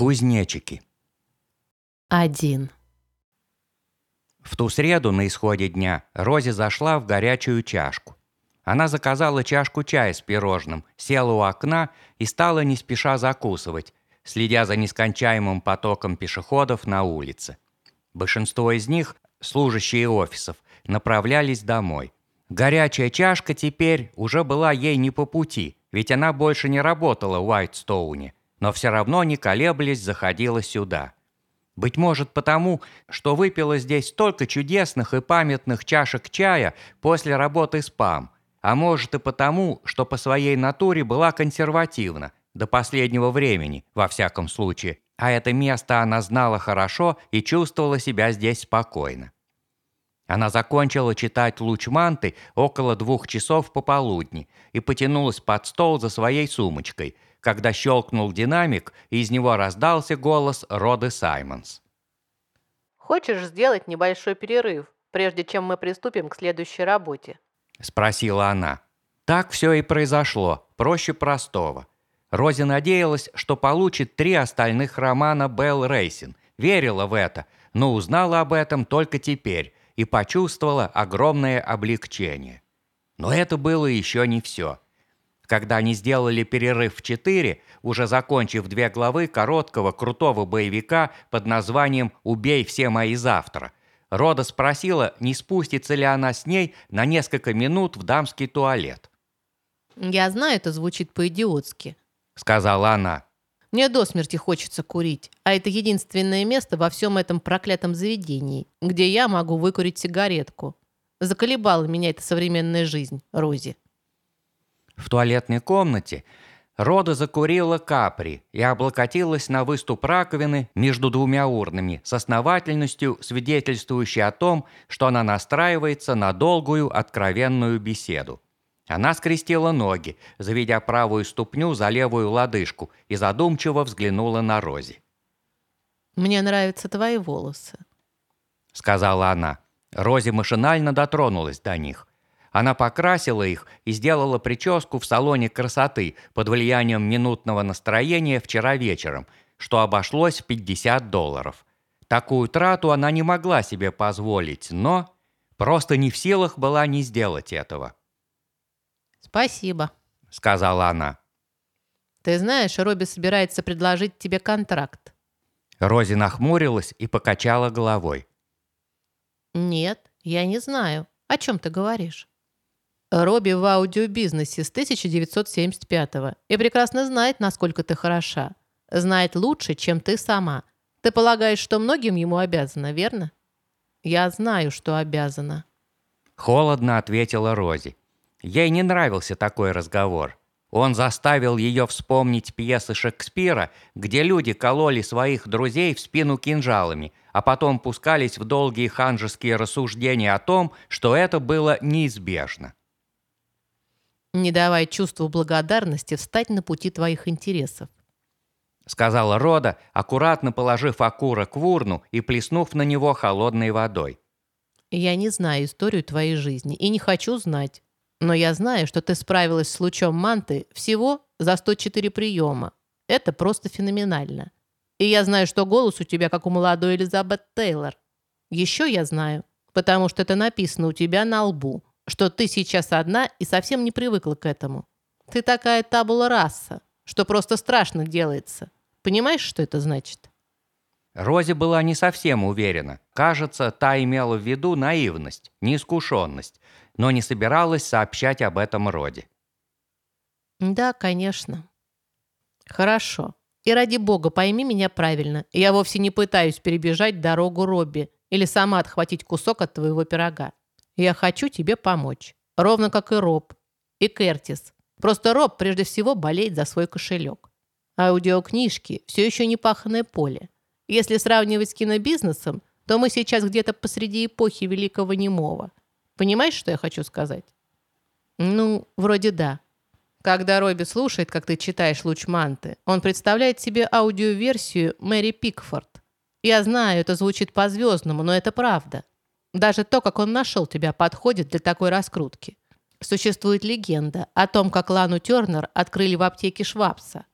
Кузнечики. Один. В ту среду на исходе дня Рози зашла в горячую чашку. Она заказала чашку чая с пирожным, села у окна и стала не спеша закусывать, следя за нескончаемым потоком пешеходов на улице. Большинство из них, служащие офисов, направлялись домой. Горячая чашка теперь уже была ей не по пути, ведь она больше не работала в Уайтстоуне, но все равно не колеблясь заходила сюда. Быть может потому, что выпила здесь столько чудесных и памятных чашек чая после работы с ПАМ, а может и потому, что по своей натуре была консервативна, до последнего времени, во всяком случае, а это место она знала хорошо и чувствовала себя здесь спокойно. Она закончила читать «Луч манты» около двух часов пополудни и потянулась под стол за своей сумочкой, когда щелкнул динамик, и из него раздался голос Роды Саймонс. Хочешь сделать небольшой перерыв, прежде чем мы приступим к следующей работе? Спросила она. Так все и произошло, проще простого. Рози надеялась, что получит три остальных романа Белл Рейсин, верила в это, но узнала об этом только теперь и почувствовала огромное облегчение. Но это было еще не все. Когда они сделали перерыв в четыре, уже закончив две главы короткого крутого боевика под названием «Убей все мои завтра», Рода спросила, не спустится ли она с ней на несколько минут в дамский туалет. Я знаю, это звучит по-идиотски, сказала она. Мне до смерти хочется курить, а это единственное место во всем этом проклятом заведении, где я могу выкурить сигаретку. Заколебала меня эта современная жизнь, Рози. В туалетной комнате Рода закурила капри и облокотилась на выступ раковины между двумя урнами с основательностью, свидетельствующей о том, что она настраивается на долгую откровенную беседу. Она скрестила ноги, заведя правую ступню за левую лодыжку и задумчиво взглянула на Рози. «Мне нравятся твои волосы», — сказала она. Рози машинально дотронулась до них. Она покрасила их и сделала прическу в салоне красоты под влиянием минутного настроения вчера вечером, что обошлось в 50 долларов. Такую трату она не могла себе позволить, но просто не в силах была не сделать этого. «Спасибо», — сказала она. «Ты знаешь, Робби собирается предложить тебе контракт». Рози нахмурилась и покачала головой. «Нет, я не знаю. О чем ты говоришь?» Робби в аудиобизнесе с 1975-го и прекрасно знает, насколько ты хороша. Знает лучше, чем ты сама. Ты полагаешь, что многим ему обязана, верно? Я знаю, что обязана. Холодно ответила Рози. Ей не нравился такой разговор. Он заставил ее вспомнить пьесы Шекспира, где люди кололи своих друзей в спину кинжалами, а потом пускались в долгие ханжеские рассуждения о том, что это было неизбежно. «Не давай чувству благодарности встать на пути твоих интересов», сказала Рода, аккуратно положив окурок в урну и плеснув на него холодной водой. «Я не знаю историю твоей жизни и не хочу знать. Но я знаю, что ты справилась с лучом манты всего за 104 приема. Это просто феноменально. И я знаю, что голос у тебя как у молодой Элизабет Тейлор. Еще я знаю, потому что это написано у тебя на лбу, что ты сейчас одна и совсем не привыкла к этому. Ты такая табула раса, что просто страшно делается. Понимаешь, что это значит? Рози была не совсем уверена. Кажется, та имела в виду наивность, неискушенность, но не собиралась сообщать об этом роде. «Да, конечно». «Хорошо. И ради бога, пойми меня правильно. Я вовсе не пытаюсь перебежать дорогу Робби или сама отхватить кусок от твоего пирога. Я хочу тебе помочь. Ровно как и Роб. И Кертис. Просто Роб прежде всего болеет за свой кошелек. Аудиокнижки – все еще не паханное поле. Если сравнивать с кинобизнесом, то мы сейчас где-то посреди эпохи Великого Немого. Понимаешь, что я хочу сказать? Ну, вроде да. Когда Робби слушает, как ты читаешь «Луч манты», он представляет себе аудиоверсию Мэри Пикфорд. Я знаю, это звучит по-звездному, но это правда. Даже то, как он нашел тебя, подходит для такой раскрутки. Существует легенда о том, как Лану Тернер открыли в аптеке Швабса.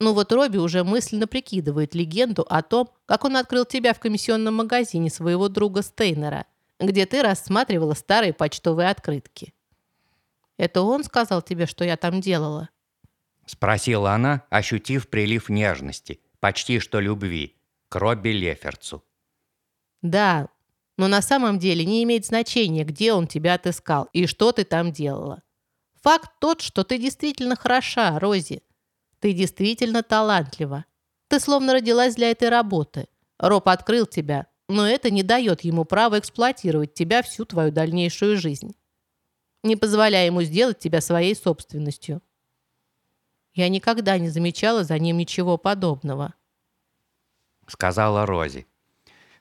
Ну вот Робби уже мысленно прикидывает легенду о том, как он открыл тебя в комиссионном магазине своего друга Стейнера, где ты рассматривала старые почтовые открытки. Это он сказал тебе, что я там делала? Спросила она, ощутив прилив нежности, почти что любви, к Робби Леферцу. Да, но на самом деле не имеет значения, где он тебя отыскал и что ты там делала. Факт тот, что ты действительно хороша, Рози. Ты действительно талантлива. Ты словно родилась для этой работы. Роб открыл тебя, но это не дает ему права эксплуатировать тебя всю твою дальнейшую жизнь. Не позволяя ему сделать тебя своей собственностью. Я никогда не замечала за ним ничего подобного. Сказала Рози.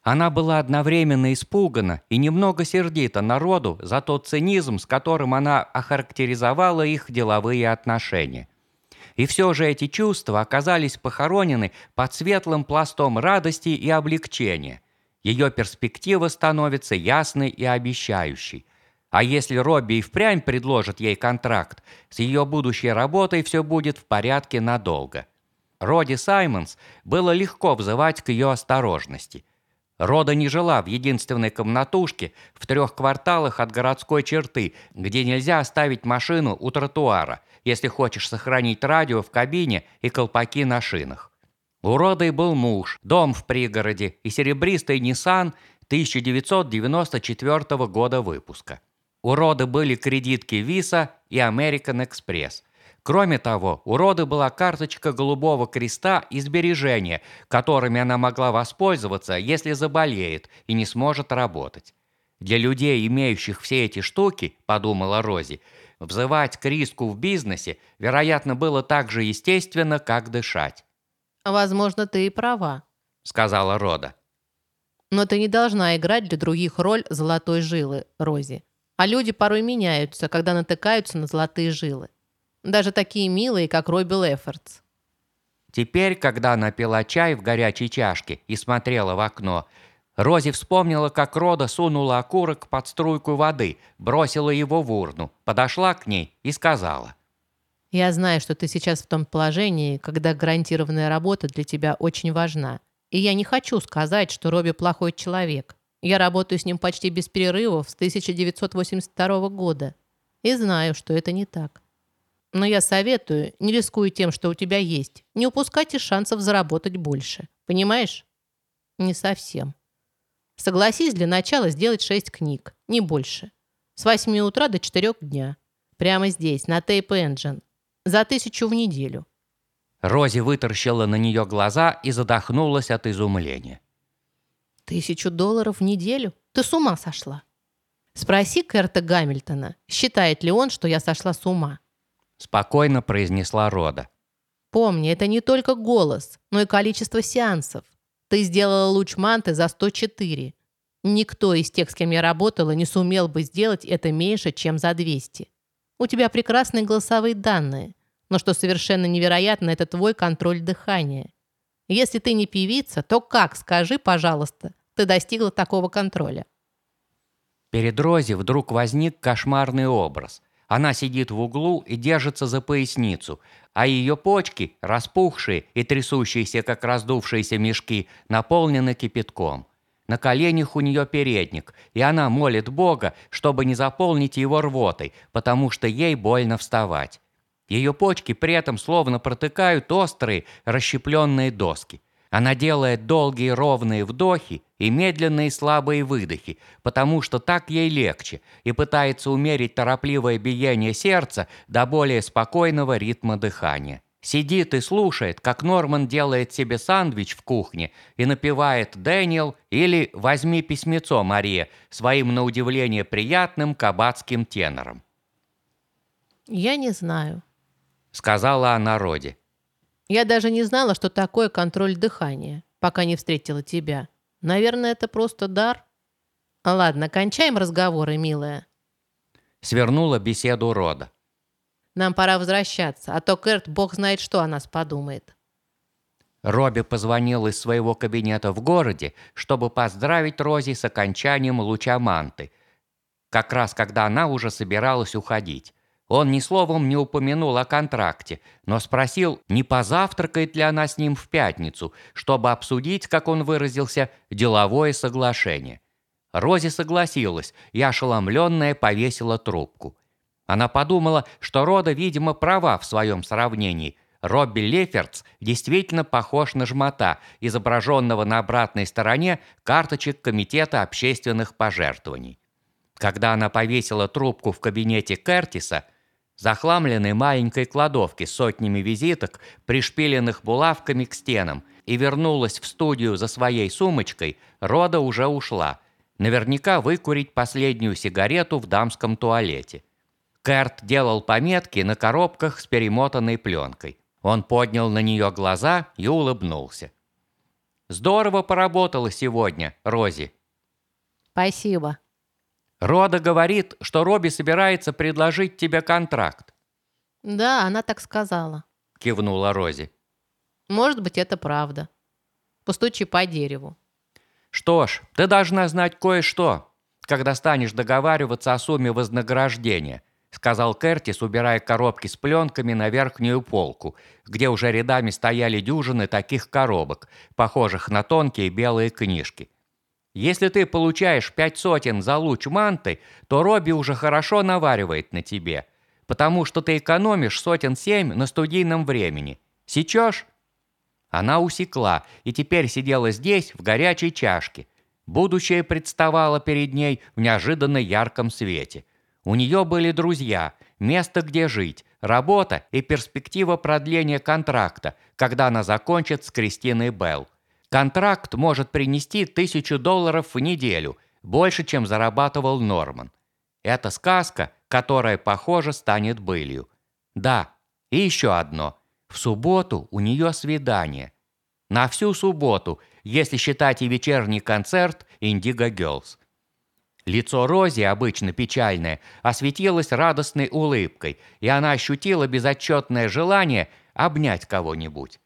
Она была одновременно испугана и немного сердита народу за тот цинизм, с которым она охарактеризовала их деловые отношения. И все же эти чувства оказались похоронены под светлым пластом радости и облегчения. Ее перспектива становится ясной и обещающей. А если Робби и впрямь предложит ей контракт, с ее будущей работой все будет в порядке надолго. Роди Саймонс было легко взывать к ее осторожности. Рода не жила в единственной комнатушке в трех кварталах от городской черты, где нельзя оставить машину у тротуара, если хочешь сохранить радио в кабине и колпаки на шинах. У Роды был муж, дом в пригороде и серебристый Nissan 1994 года выпуска. У Роды были кредитки Visa и American Express. Кроме того, у Роды была карточка Голубого Креста и сбережения, которыми она могла воспользоваться, если заболеет и не сможет работать. Для людей, имеющих все эти штуки, подумала Рози, взывать к риску в бизнесе, вероятно, было так же естественно, как дышать. «Возможно, ты и права», — сказала Рода. «Но ты не должна играть для других роль золотой жилы, Рози. А люди порой меняются, когда натыкаются на золотые жилы. Даже такие милые, как Робби Леффордс. Теперь, когда она пила чай в горячей чашке и смотрела в окно, Рози вспомнила, как Рода сунула окурок под струйку воды, бросила его в урну, подошла к ней и сказала. «Я знаю, что ты сейчас в том положении, когда гарантированная работа для тебя очень важна. И я не хочу сказать, что Робби плохой человек. Я работаю с ним почти без перерывов с 1982 года и знаю, что это не так. Но я советую, не рискуя тем, что у тебя есть, не упускайте шансов заработать больше. Понимаешь? Не совсем. Согласись для начала сделать 6 книг, не больше. С 8 утра до 4 дня. Прямо здесь, на Tape Engine. За тысячу в неделю. Рози вытаращила на нее глаза и задохнулась от изумления. Тысячу долларов в неделю? Ты с ума сошла? Спроси Кэрта Гамильтона, считает ли он, что я сошла с ума. Спокойно произнесла Рода. Помни, это не только голос, но и количество сеансов. Ты сделала луч манты за 104. Никто из тех, с кем я работала, не сумел бы сделать это меньше, чем за 200. У тебя прекрасные голосовые данные, но что совершенно невероятно, это твой контроль дыхания. Если ты не певица, то как, скажи, пожалуйста, ты достигла такого контроля? Перед Рози вдруг возник кошмарный образ. Она сидит в углу и держится за поясницу, а ее почки, распухшие и трясущиеся, как раздувшиеся мешки, наполнены кипятком. На коленях у нее передник, и она молит Бога, чтобы не заполнить его рвотой, потому что ей больно вставать. Ее почки при этом словно протыкают острые, расщепленные доски. Она делает долгие ровные вдохи и медленные слабые выдохи, потому что так ей легче, и пытается умерить торопливое биение сердца до более спокойного ритма дыхания. Сидит и слушает, как Норман делает себе сандвич в кухне и напевает «Дэниел» или «Возьми письмецо, Мария» своим, на удивление, приятным кабацким тенором. «Я не знаю», — сказала она Роди. Я даже не знала, что такое контроль дыхания, пока не встретила тебя. Наверное, это просто дар. Ладно, кончаем разговоры, милая. Свернула беседу Рода. Нам пора возвращаться, а то Кэрт бог знает, что о нас подумает. Робби позвонил из своего кабинета в городе, чтобы поздравить Рози с окончанием луча манты. Как раз когда она уже собиралась уходить. Он ни словом не упомянул о контракте, но спросил, не позавтракает ли она с ним в пятницу, чтобы обсудить, как он выразился, деловое соглашение. Рози согласилась и, ошеломленная, повесила трубку. Она подумала, что Рода, видимо, права в своем сравнении. Робби Лефертс действительно похож на жмота, изображенного на обратной стороне карточек Комитета общественных пожертвований. Когда она повесила трубку в кабинете Кертиса – захламленной маленькой кладовки с сотнями визиток, пришпиленных булавками к стенам, и вернулась в студию за своей сумочкой, Рода уже ушла. Наверняка выкурить последнюю сигарету в дамском туалете. Кэрт делал пометки на коробках с перемотанной пленкой. Он поднял на нее глаза и улыбнулся. «Здорово поработала сегодня, Рози». «Спасибо», Рода говорит, что Робби собирается предложить тебе контракт. «Да, она так сказала», – кивнула Рози. «Может быть, это правда. Постучи по дереву». «Что ж, ты должна знать кое-что, когда станешь договариваться о сумме вознаграждения», – сказал Кертис, убирая коробки с пленками на верхнюю полку, где уже рядами стояли дюжины таких коробок, похожих на тонкие белые книжки – если ты получаешь пять сотен за луч манты, то Робби уже хорошо наваривает на тебе, потому что ты экономишь сотен семь на студийном времени. Сечешь?» Она усекла и теперь сидела здесь, в горячей чашке. Будущее представало перед ней в неожиданно ярком свете. У нее были друзья, место, где жить, работа и перспектива продления контракта, когда она закончит с Кристиной Белл. Контракт может принести тысячу долларов в неделю, больше, чем зарабатывал Норман. Это сказка, которая, похоже, станет былью. Да, и еще одно. В субботу у нее свидание. На всю субботу, если считать и вечерний концерт «Индиго Гелс». Лицо Рози, обычно печальное, осветилось радостной улыбкой, и она ощутила безотчетное желание обнять кого-нибудь.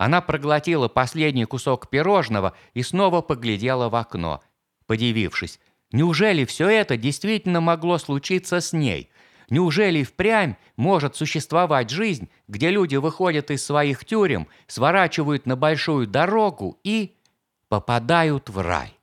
Она проглотила последний кусок пирожного и снова поглядела в окно, подивившись. Неужели все это действительно могло случиться с ней? Неужели впрямь может существовать жизнь, где люди выходят из своих тюрем, сворачивают на большую дорогу и попадают в рай?